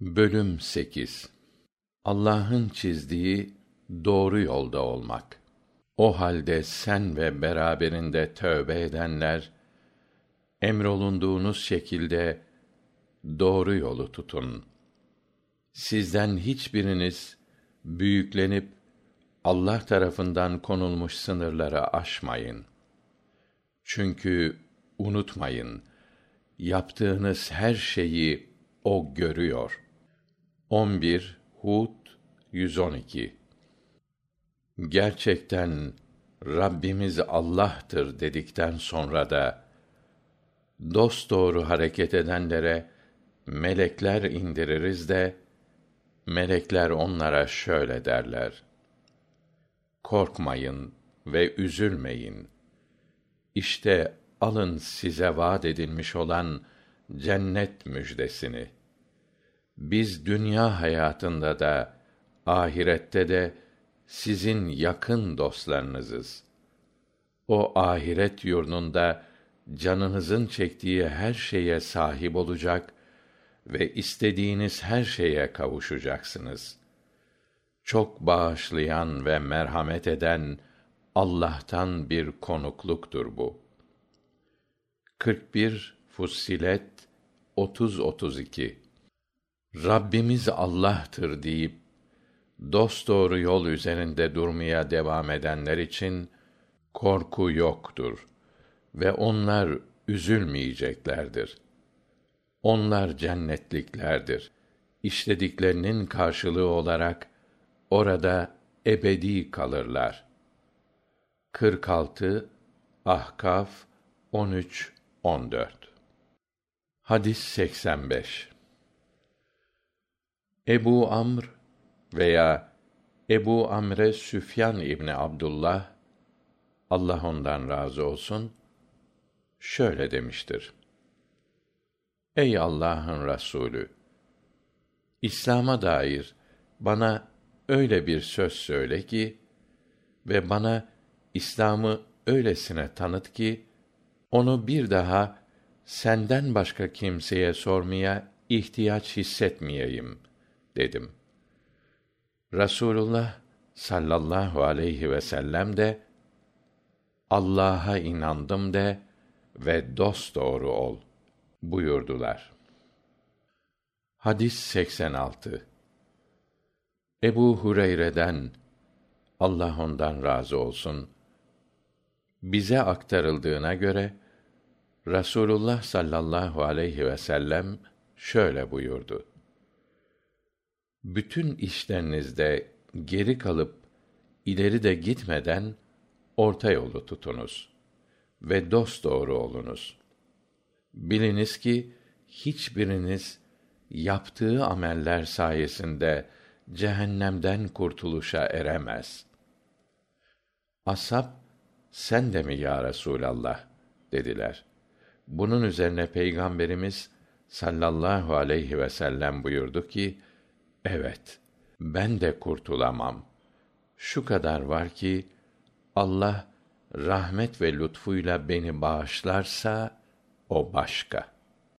Bölüm 8 Allah'ın çizdiği doğru yolda olmak. O halde sen ve beraberinde tövbe edenler emrolunduğunuz şekilde doğru yolu tutun. Sizden hiçbiriniz büyüklenip Allah tarafından konulmuş sınırları aşmayın. Çünkü unutmayın, yaptığınız her şeyi o görüyor.'' 11 Hud 112 Gerçekten Rabbimiz Allah'tır dedikten sonra da dost doğru hareket edenlere melekler indiririz de melekler onlara şöyle derler: Korkmayın ve üzülmeyin. İşte alın size vaad edilmiş olan cennet müjdesini.'' Biz dünya hayatında da ahirette de sizin yakın dostlarınızız. O ahiret yurdunda canınızın çektiği her şeye sahip olacak ve istediğiniz her şeye kavuşacaksınız. Çok bağışlayan ve merhamet eden Allah'tan bir konukluktur bu. 41 Fussilet 30 32 Rabbimiz Allah'tır deyip dosdoğru yol üzerinde durmaya devam edenler için korku yoktur ve onlar üzülmeyeceklerdir. Onlar cennetliklerdir. İşlediklerinin karşılığı olarak orada ebedi kalırlar. 46 Ahkaf 13 14 Hadis 85 Ebu Amr veya Ebu Amre Süfyan İbni Abdullah Allah ondan razı olsun şöyle demiştir. Ey Allah'ın Resulü İslam'a dair bana öyle bir söz söyle ki ve bana İslam'ı öylesine tanıt ki onu bir daha senden başka kimseye sormaya ihtiyaç hissetmeyeyim.'' Dedim. Rasulullah sallallahu aleyhi ve sellem de Allah'a inandım de ve dost doğru ol buyurdular. Hadis 86 Ebu Hureyre'den Allah ondan razı olsun bize aktarıldığına göre Rasulullah sallallahu aleyhi ve sellem şöyle buyurdu bütün işlerinizde geri kalıp ileri de gitmeden orta yolu tutunuz ve dost doğru olunuz. Biliniz ki hiçbiriniz yaptığı ameller sayesinde cehennemden kurtuluşa eremez. Ashab, sen de mi ya Resûlallah? dediler. Bunun üzerine Peygamberimiz sallallahu aleyhi ve sellem buyurdu ki, Evet, ben de kurtulamam. Şu kadar var ki Allah rahmet ve lütfuyla beni bağışlarsa o başka.''